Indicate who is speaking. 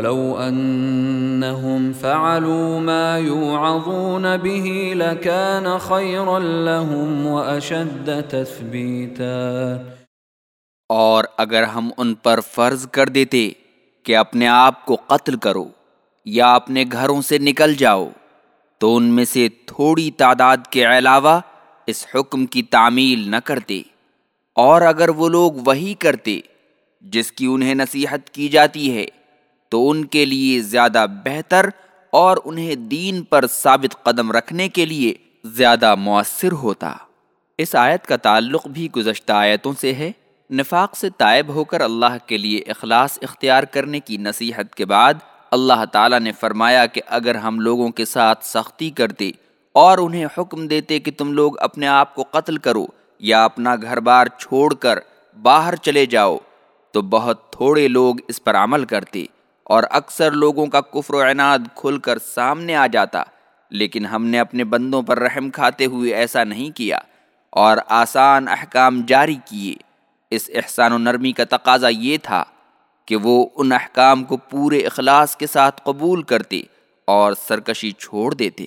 Speaker 1: ولو أنهم فعلوا ما يوعظون به لكان خيرا لهم وأشد تثبيتا۔
Speaker 2: اور اگر ہم ان پر فرض کر دیتے کہ اپنے آپ کو قتل کرو یا اپنے گھروں سے نکل جاؤ، تو ان میں سے تھوڑی تعداد کے علاوہ اس حکم کی تعمیل نہ کرتے۔ اور اگر وہ لوگ وہی کرتے جس کی انہیں نصیحت کی جاتی ہے تو ان کے لیے زیادہ بہتر اور انہیں دین پر ثابت قدم رکھنے کے لیے زیادہ مؤثر ہوتا۔ اس آیت کا تعلق بھی گزشتہ آیتوں سے ہے۔ نفاق سے طائب ہو کر اللہ کے لیے اخلاص اختیار کرنے کی نصیحت کے بعد اللہ تعالیٰ نے فرمایا کہ اگر ہم لوگوں کے ساتھ سختی کرتے اور انہیں حکم دیتے کہ تم لوگ اپنے آپ کو قتل کرو یا اپنا گھر بار چھوڑ کر باہر چلے جاؤ، تو بہت تھوڑے لوگ اس پر عمل کرتے۔ اور اکثر لوگوں کا کفر و عناد کھل کر سامنے آ جاتا، لیکن ہم نے اپنے بندوں پر رحم کھاتے ہوئے ایسا نہیں کیا اور آسان احکام جاری کیے۔ اس احسان و نرمی کا تقاضا یہ تھا کہ وہ ان احکام کو پورے اخلاص کے ساتھ قبول کرتے اور سرکشی چھوڑ دیتے۔